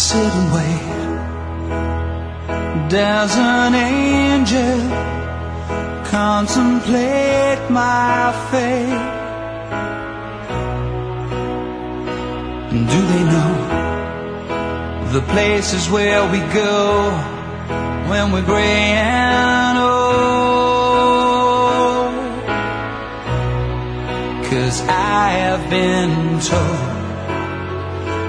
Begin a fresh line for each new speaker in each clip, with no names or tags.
sit and wait. Does an angel contemplate my fate? Do they know the places where we go when we're gray and old? Cause I have been told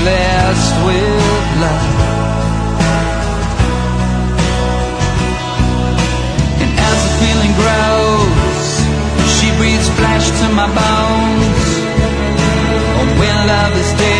blessed with love. And as the feeling grows, she breathes flesh to my bones. Oh, when love is dead,